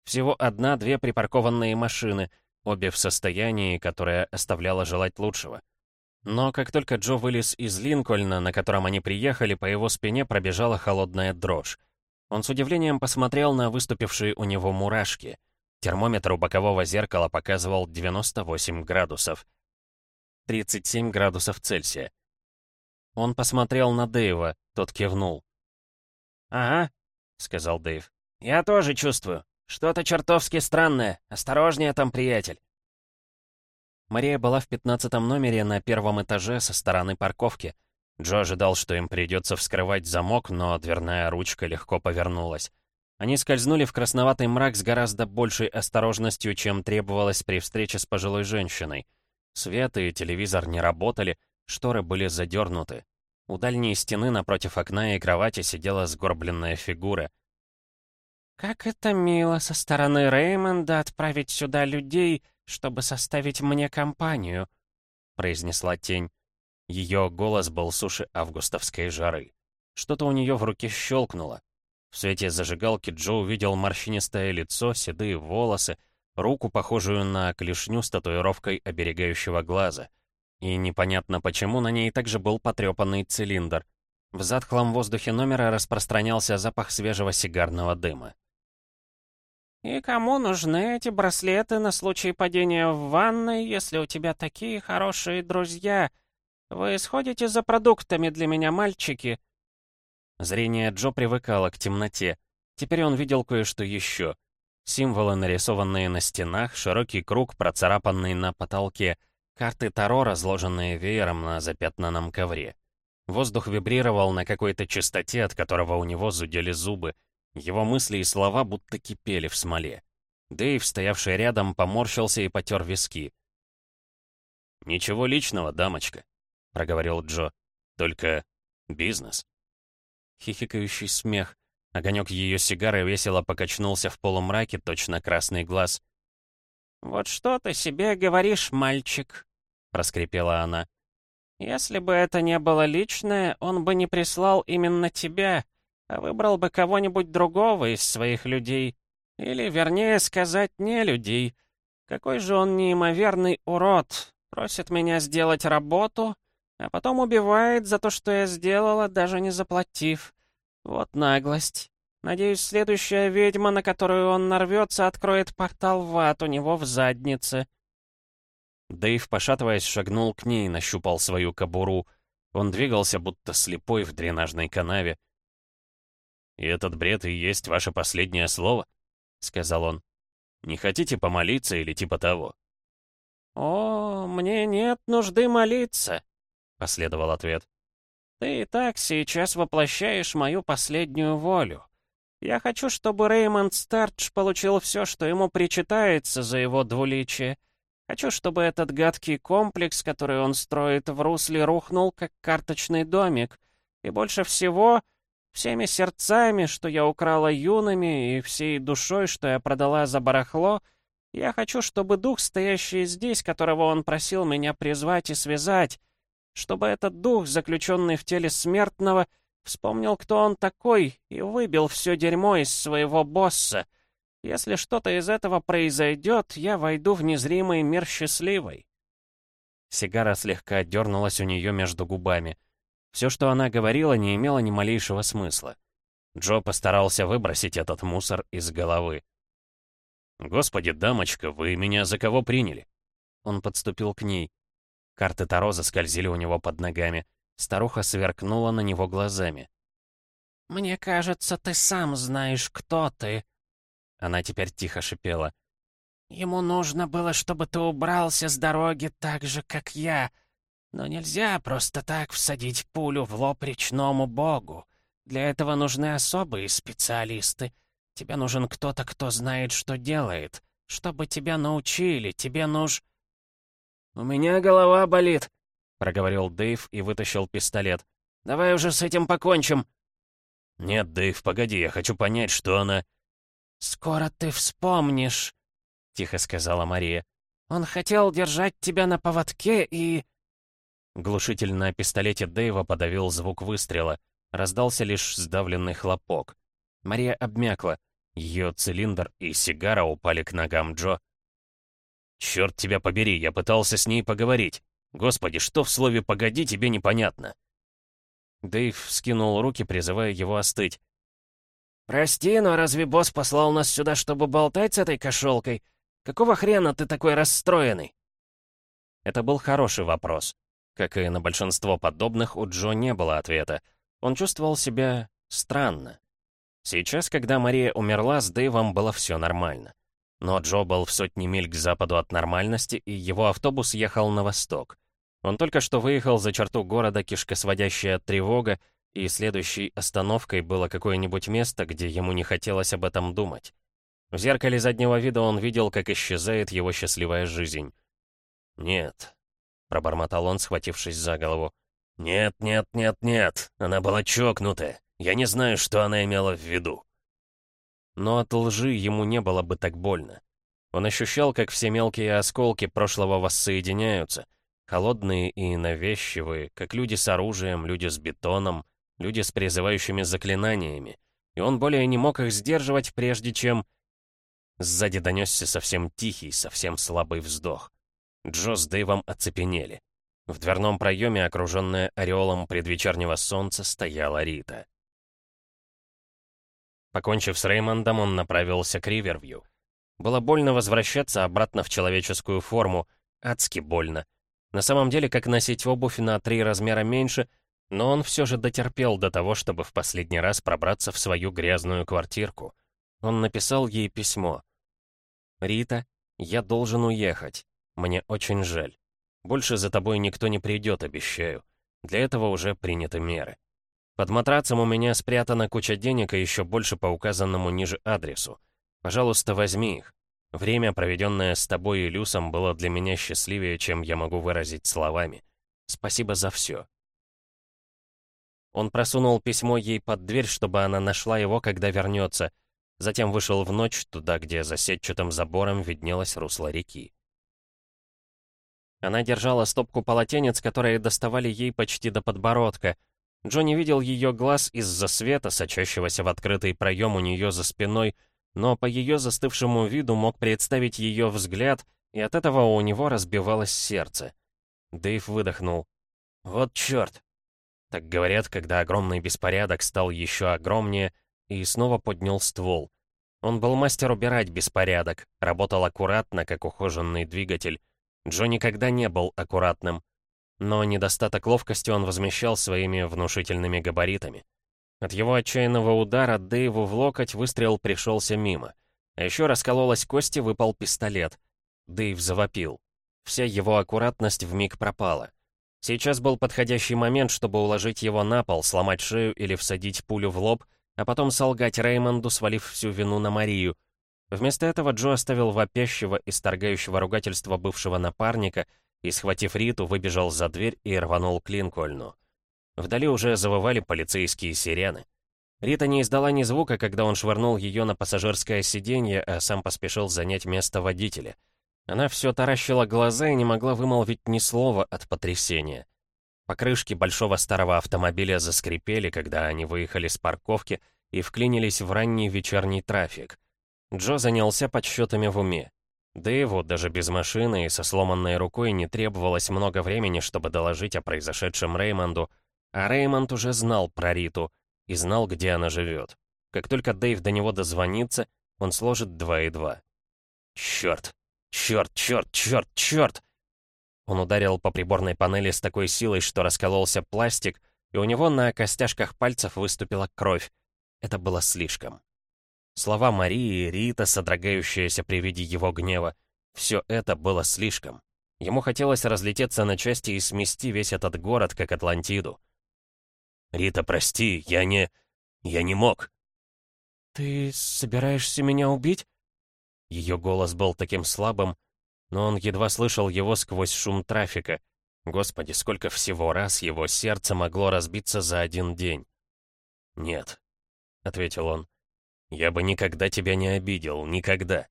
Всего одна-две припаркованные машины — обе в состоянии, которое оставляло желать лучшего. Но как только Джо вылез из Линкольна, на котором они приехали, по его спине пробежала холодная дрожь. Он с удивлением посмотрел на выступившие у него мурашки. Термометр у бокового зеркала показывал 98 градусов. 37 градусов Цельсия. Он посмотрел на Дэйва, тот кивнул. «Ага», — сказал Дэйв. «Я тоже чувствую. «Что-то чертовски странное. Осторожнее там, приятель». Мария была в пятнадцатом номере на первом этаже со стороны парковки. Джо ожидал, что им придется вскрывать замок, но дверная ручка легко повернулась. Они скользнули в красноватый мрак с гораздо большей осторожностью, чем требовалось при встрече с пожилой женщиной. Свет и телевизор не работали, шторы были задернуты. У дальней стены напротив окна и кровати сидела сгорбленная фигура — «Как это мило со стороны Реймонда отправить сюда людей, чтобы составить мне компанию», — произнесла тень. Ее голос был суше августовской жары. Что-то у нее в руке щелкнуло. В свете зажигалки Джо увидел морщинистое лицо, седые волосы, руку, похожую на клешню с татуировкой оберегающего глаза. И непонятно почему на ней также был потрепанный цилиндр. В затхлом воздухе номера распространялся запах свежего сигарного дыма. «И кому нужны эти браслеты на случай падения в ванной, если у тебя такие хорошие друзья? Вы сходите за продуктами для меня, мальчики?» Зрение Джо привыкало к темноте. Теперь он видел кое-что еще. Символы, нарисованные на стенах, широкий круг, процарапанный на потолке, карты Таро, разложенные веером на запятнанном ковре. Воздух вибрировал на какой-то частоте, от которого у него зудели зубы. Его мысли и слова будто кипели в смоле. Дэйв, стоявший рядом, поморщился и потер виски. «Ничего личного, дамочка», — проговорил Джо. «Только бизнес». Хихикающий смех. Огонек ее сигары весело покачнулся в полумраке, точно красный глаз. «Вот что ты себе говоришь, мальчик», — проскрипела она. «Если бы это не было личное, он бы не прислал именно тебя, а выбрал бы кого-нибудь другого из своих людей. Или, вернее сказать, не людей. Какой же он неимоверный урод. Просит меня сделать работу, а потом убивает за то, что я сделала, даже не заплатив. Вот наглость. Надеюсь, следующая ведьма, на которую он нарвется, откроет портал в ад у него в заднице». Дэйв, пошатываясь, шагнул к ней, нащупал свою кобуру. Он двигался, будто слепой в дренажной канаве. «И этот бред и есть ваше последнее слово?» — сказал он. «Не хотите помолиться или типа того?» «О, мне нет нужды молиться», — последовал ответ. «Ты и так сейчас воплощаешь мою последнюю волю. Я хочу, чтобы Реймонд Стардж получил все, что ему причитается за его двуличие. Хочу, чтобы этот гадкий комплекс, который он строит в русле, рухнул, как карточный домик. И больше всего, всеми сердцами, что я украла юными, и всей душой, что я продала за барахло, я хочу, чтобы дух, стоящий здесь, которого он просил меня призвать и связать, чтобы этот дух, заключенный в теле смертного, вспомнил, кто он такой, и выбил все дерьмо из своего босса, если что-то из этого произойдет, я войду в незримый мир счастливой». Сигара слегка дернулась у нее между губами. Все, что она говорила, не имело ни малейшего смысла. Джо постарался выбросить этот мусор из головы. «Господи, дамочка, вы меня за кого приняли?» Он подступил к ней. Карты Таро заскользили у него под ногами. Старуха сверкнула на него глазами. «Мне кажется, ты сам знаешь, кто ты», она теперь тихо шипела. «Ему нужно было, чтобы ты убрался с дороги так же, как я. Но нельзя просто так всадить пулю в лоб речному богу. Для этого нужны особые специалисты. Тебе нужен кто-то, кто знает, что делает. Чтобы тебя научили, тебе нуж...» «У меня голова болит», — проговорил Дэйв и вытащил пистолет. «Давай уже с этим покончим». «Нет, Дэйв, погоди, я хочу понять, что она...» «Скоро ты вспомнишь», — тихо сказала Мария. «Он хотел держать тебя на поводке и...» Глушитель на пистолете Дэйва подавил звук выстрела. Раздался лишь сдавленный хлопок. Мария обмякла. Ее цилиндр и сигара упали к ногам Джо. «Черт тебя побери, я пытался с ней поговорить. Господи, что в слове «погоди» тебе непонятно?» Дэйв скинул руки, призывая его остыть. «Прости, но разве босс послал нас сюда, чтобы болтать с этой кошелкой? Какого хрена ты такой расстроенный?» Это был хороший вопрос. Как и на большинство подобных, у Джо не было ответа. Он чувствовал себя странно. Сейчас, когда Мария умерла, с Дэйвом было все нормально. Но Джо был в сотни миль к западу от нормальности, и его автобус ехал на восток. Он только что выехал за черту города, кишкосводящая тревога, и следующей остановкой было какое-нибудь место, где ему не хотелось об этом думать. В зеркале заднего вида он видел, как исчезает его счастливая жизнь. «Нет», — пробормотал он, схватившись за голову. «Нет, нет, нет, нет, она была чокнутая. Я не знаю, что она имела в виду». Но от лжи ему не было бы так больно. Он ощущал, как все мелкие осколки прошлого воссоединяются, холодные и навязчивые, как люди с оружием, люди с бетоном — люди с призывающими заклинаниями, и он более не мог их сдерживать, прежде чем... Сзади донесся совсем тихий, совсем слабый вздох. Джо с Дэйвом оцепенели. В дверном проеме, окруженная ореолом предвечернего солнца, стояла Рита. Покончив с Реймондом, он направился к Ривервью. Было больно возвращаться обратно в человеческую форму, адски больно. На самом деле, как носить обувь на три размера меньше — но он все же дотерпел до того, чтобы в последний раз пробраться в свою грязную квартирку. Он написал ей письмо. «Рита, я должен уехать. Мне очень жаль. Больше за тобой никто не придет, обещаю. Для этого уже приняты меры. Под матрацем у меня спрятана куча денег и еще больше по указанному ниже адресу. Пожалуйста, возьми их. Время, проведенное с тобой и Люсом, было для меня счастливее, чем я могу выразить словами. Спасибо за все. Он просунул письмо ей под дверь, чтобы она нашла его, когда вернется. Затем вышел в ночь туда, где за сетчатым забором виднелось русло реки. Она держала стопку полотенец, которые доставали ей почти до подбородка. Джонни видел ее глаз из-за света, сочащегося в открытый проем у нее за спиной, но по ее застывшему виду мог представить ее взгляд, и от этого у него разбивалось сердце. Дэйв выдохнул. «Вот черт! Так говорят, когда огромный беспорядок стал еще огромнее, и снова поднял ствол. Он был мастер убирать беспорядок, работал аккуратно, как ухоженный двигатель. Джо никогда не был аккуратным. Но недостаток ловкости он возмещал своими внушительными габаритами. От его отчаянного удара Дэйву в локоть выстрел пришелся мимо. А еще раскололась кость и выпал пистолет. Дэйв завопил. Вся его аккуратность вмиг пропала. Сейчас был подходящий момент, чтобы уложить его на пол, сломать шею или всадить пулю в лоб, а потом солгать Реймонду, свалив всю вину на Марию. Вместо этого Джо оставил вопящего и сторгающего ругательства бывшего напарника и, схватив Риту, выбежал за дверь и рванул к Линкольну. Вдали уже завывали полицейские сирены. Рита не издала ни звука, когда он швырнул ее на пассажирское сиденье, а сам поспешил занять место водителя. Она все таращила глаза и не могла вымолвить ни слова от потрясения. Покрышки большого старого автомобиля заскрипели, когда они выехали с парковки и вклинились в ранний вечерний трафик. Джо занялся подсчетами в уме. Дэйву, даже без машины и со сломанной рукой, не требовалось много времени, чтобы доложить о произошедшем Реймонду, а Реймонд уже знал про Риту и знал, где она живет. Как только Дэйв до него дозвонится, он сложит два и два. Черт! Черт, черт, черт, черт! Он ударил по приборной панели с такой силой, что раскололся пластик, и у него на костяшках пальцев выступила кровь. Это было слишком. Слова Марии, Рита, содрогающаяся при виде его гнева. Все это было слишком. Ему хотелось разлететься на части и смести весь этот город, как Атлантиду. «Рита, прости, я не... я не мог». «Ты собираешься меня убить?» Ее голос был таким слабым, но он едва слышал его сквозь шум трафика. Господи, сколько всего раз его сердце могло разбиться за один день. «Нет», — ответил он, — «я бы никогда тебя не обидел, никогда».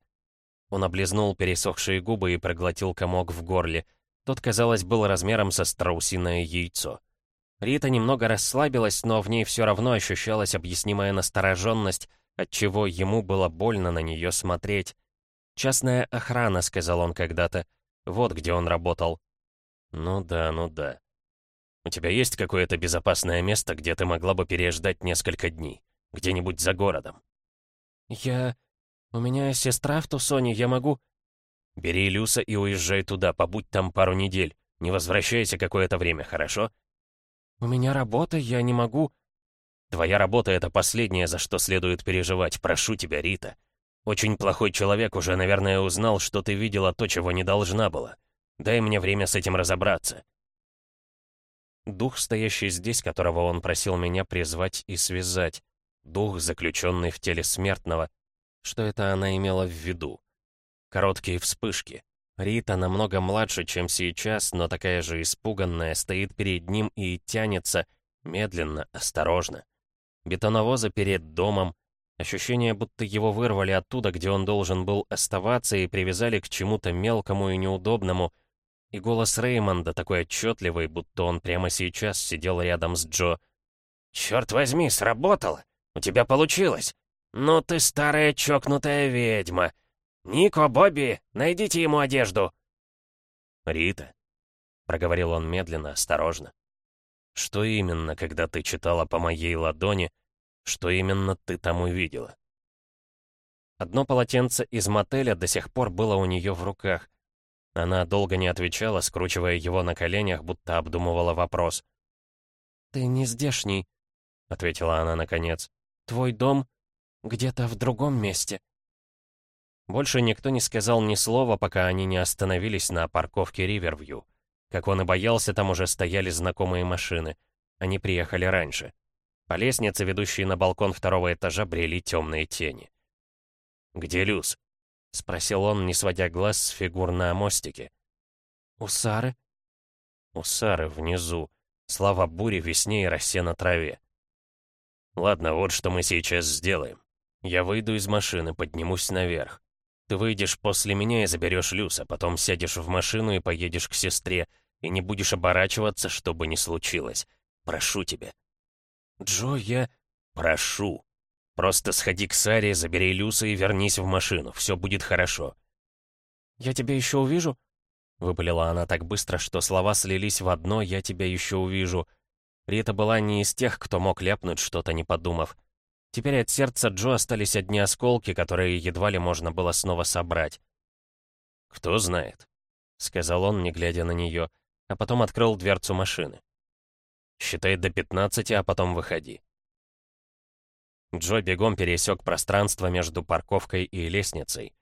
Он облизнул пересохшие губы и проглотил комок в горле. Тот, казалось, был размером со страусиное яйцо. Рита немного расслабилась, но в ней все равно ощущалась объяснимая настороженность, отчего ему было больно на нее смотреть. «Частная охрана», — сказал он когда-то. Вот где он работал. Ну да, ну да. У тебя есть какое-то безопасное место, где ты могла бы переждать несколько дней? Где-нибудь за городом? Я... У меня сестра в Тусоне, я могу... Бери Люса и уезжай туда, побудь там пару недель. Не возвращайся какое-то время, хорошо? У меня работа, я не могу... Твоя работа — это последнее, за что следует переживать. Прошу тебя, Рита. Очень плохой человек уже, наверное, узнал, что ты видела то, чего не должна была. Дай мне время с этим разобраться. Дух, стоящий здесь, которого он просил меня призвать и связать. Дух, заключенный в теле смертного. Что это она имела в виду? Короткие вспышки. Рита намного младше, чем сейчас, но такая же испуганная, стоит перед ним и тянется, медленно, осторожно. Бетоновозы перед домом, Ощущение, будто его вырвали оттуда, где он должен был оставаться, и привязали к чему-то мелкому и неудобному. И голос Реймонда такой отчетливый, будто он прямо сейчас сидел рядом с Джо. «Черт возьми, сработало! У тебя получилось! Ну ты старая чокнутая ведьма! Нико, Бобби, найдите ему одежду!» «Рита», — проговорил он медленно, осторожно. «Что именно, когда ты читала по моей ладони, — что именно ты там увидела? Одно полотенце из мотеля до сих пор было у нее в руках. Она долго не отвечала, скручивая его на коленях, будто обдумывала вопрос. «Ты не здешний», — ответила она наконец. «Твой дом где-то в другом месте». Больше никто не сказал ни слова, пока они не остановились на парковке Ривервью. Как он и боялся, там уже стояли знакомые машины. Они приехали раньше. По лестнице, ведущей на балкон второго этажа, брели темные тени. «Где Люс?» — спросил он, не сводя глаз с фигур на мостике. «У Сары?» «У Сары, внизу. Слава бури, весне и росе на траве». «Ладно, вот что мы сейчас сделаем. Я выйду из машины, поднимусь наверх. Ты выйдешь после меня и заберешь Люса, потом сядешь в машину и поедешь к сестре, и не будешь оборачиваться, что бы ни случилось. Прошу тебя». «Джо, я...» «Прошу. Просто сходи к Саре, забери Люса и вернись в машину. Все будет хорошо». «Я тебя еще увижу?» Выпалила она так быстро, что слова слились в одно «я тебя еще увижу». Рита была не из тех, кто мог ляпнуть что-то, не подумав. Теперь от сердца Джо остались одни осколки, которые едва ли можно было снова собрать. «Кто знает», — сказал он, не глядя на нее, а потом открыл дверцу машины. «Считай до пятнадцати, а потом выходи». Джо бегом пересек пространство между парковкой и лестницей.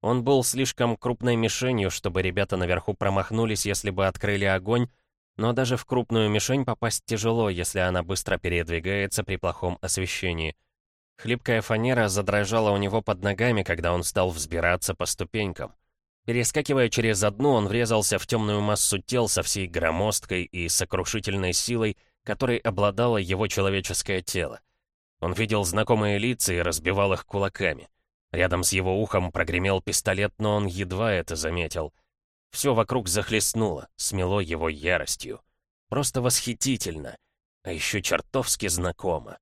Он был слишком крупной мишенью, чтобы ребята наверху промахнулись, если бы открыли огонь, но даже в крупную мишень попасть тяжело, если она быстро передвигается при плохом освещении. Хлипкая фанера задрожала у него под ногами, когда он стал взбираться по ступенькам. Перескакивая через одну, он врезался в темную массу тел со всей громоздкой и сокрушительной силой, которой обладало его человеческое тело. Он видел знакомые лица и разбивал их кулаками. Рядом с его ухом прогремел пистолет, но он едва это заметил. Все вокруг захлестнуло, смело его яростью. Просто восхитительно, а еще чертовски знакомо.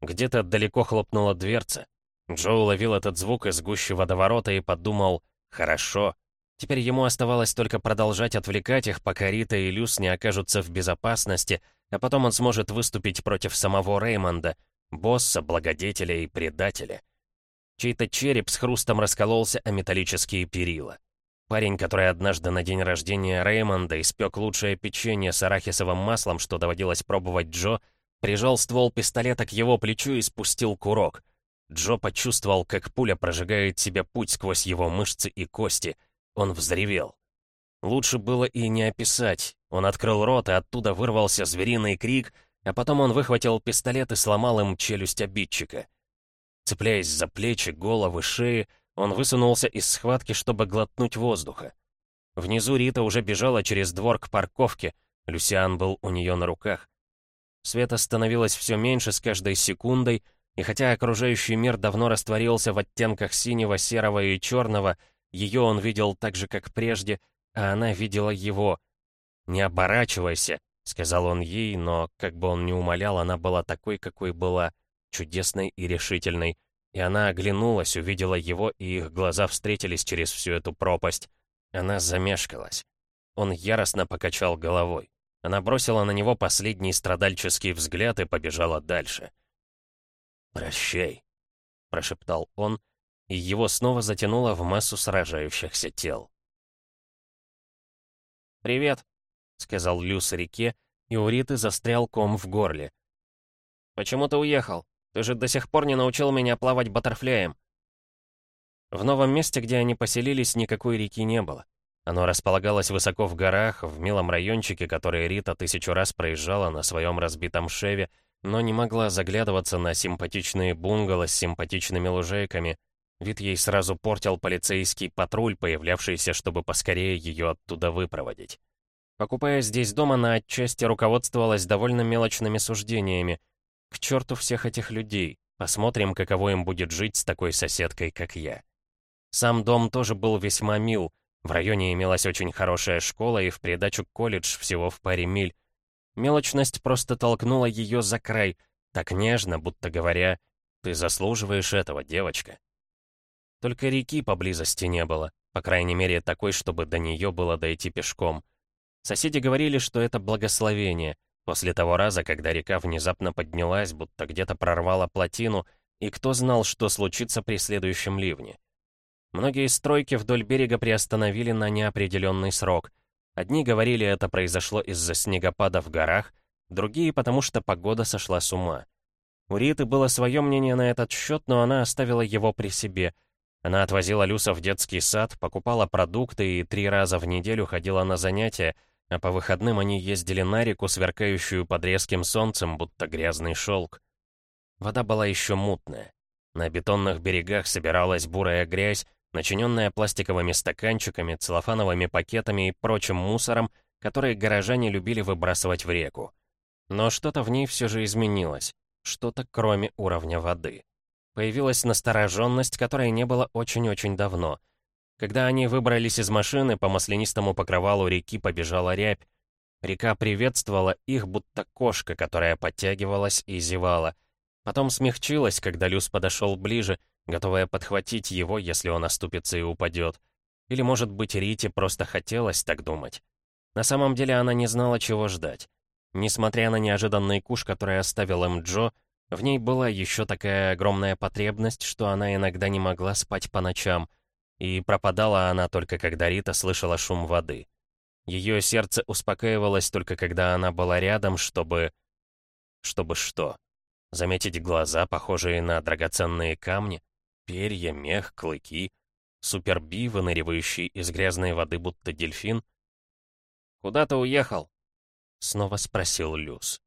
Где-то далеко хлопнула дверца. Джо уловил этот звук из гущи водоворота и подумал «Хорошо». Теперь ему оставалось только продолжать отвлекать их, пока Рита и Люс не окажутся в безопасности, а потом он сможет выступить против самого Реймонда, босса, благодетеля и предателя. Чей-то череп с хрустом раскололся о металлические перила. Парень, который однажды на день рождения Реймонда испек лучшее печенье с арахисовым маслом, что доводилось пробовать Джо, прижал ствол пистолета к его плечу и спустил курок. Джо почувствовал, как пуля прожигает себе путь сквозь его мышцы и кости. Он взревел. Лучше было и не описать. Он открыл рот, и оттуда вырвался звериный крик, а потом он выхватил пистолет и сломал им челюсть обидчика. Цепляясь за плечи, головы, шеи, он высунулся из схватки, чтобы глотнуть воздуха. Внизу Рита уже бежала через двор к парковке, Люсиан был у нее на руках. Света становилось все меньше с каждой секундой, и хотя окружающий мир давно растворился в оттенках синего, серого и черного, ее он видел так же, как прежде, а она видела его. «Не оборачивайся», — сказал он ей, но, как бы он ни умолял, она была такой, какой была, чудесной и решительной. И она оглянулась, увидела его, и их глаза встретились через всю эту пропасть. Она замешкалась. Он яростно покачал головой. Она бросила на него последний страдальческий взгляд и побежала дальше. «Прощай», — прошептал он, и его снова затянуло в массу сражающихся тел. «Привет», — сказал Люс реке, и у Риты застрял ком в горле. «Почему ты уехал?» Ты же до сих пор не научил меня плавать баттерфляем». В новом месте, где они поселились, никакой реки не было. Оно располагалось высоко в горах, в милом райончике, который Рита тысячу раз проезжала на своем разбитом шеве, но не могла заглядываться на симпатичные бунгало с симпатичными лужейками. Вид ей сразу портил полицейский патруль, появлявшийся, чтобы поскорее ее оттуда выпроводить. Покупая здесь дом, она отчасти руководствовалась довольно мелочными суждениями, к черту всех этих людей. Посмотрим, каково им будет жить с такой соседкой, как я. Сам дом тоже был весьма мил. В районе имелась очень хорошая школа и в придачу колледж всего в паре миль. Мелочность просто толкнула ее за край, так нежно, будто говоря, «Ты заслуживаешь этого, девочка». Только реки поблизости не было, по крайней мере такой, чтобы до нее было дойти пешком. Соседи говорили, что это благословение, После того раза, когда река внезапно поднялась, будто где-то прорвала плотину, и кто знал, что случится при следующем ливне. Многие стройки вдоль берега приостановили на неопределенный срок. Одни говорили, это произошло из-за снегопада в горах, другие, потому что погода сошла с ума. У Риты было свое мнение на этот счет, но она оставила его при себе. Она отвозила Люса в детский сад, покупала продукты и три раза в неделю ходила на занятия, а по выходным они ездили на реку, сверкающую под резким солнцем, будто грязный шелк. Вода была еще мутная. На бетонных берегах собиралась бурая грязь, начиненная пластиковыми стаканчиками, целлофановыми пакетами и прочим мусором, который горожане любили выбрасывать в реку. Но что-то в ней все же изменилось, что-то кроме уровня воды. Появилась настороженность, которой не было очень-очень давно — когда они выбрались из машины, по маслянистому покрывалу реки побежала рябь. Река приветствовала их, будто кошка, которая подтягивалась и зевала. Потом смягчилась, когда Люс подошел ближе, готовая подхватить его, если он оступится и упадет. Или, может быть, Рите просто хотелось так думать. На самом деле она не знала, чего ждать. Несмотря на неожиданный куш, который оставил им Джо, В ней была еще такая огромная потребность, что она иногда не могла спать по ночам, и пропадала она только когда Рита слышала шум воды. Ее сердце успокаивалось только когда она была рядом, чтобы... Чтобы что? Заметить глаза, похожие на драгоценные камни? Перья, мех, клыки? Суперби, выныривающий из грязной воды, будто дельфин? «Куда ты уехал?» — снова спросил Люс.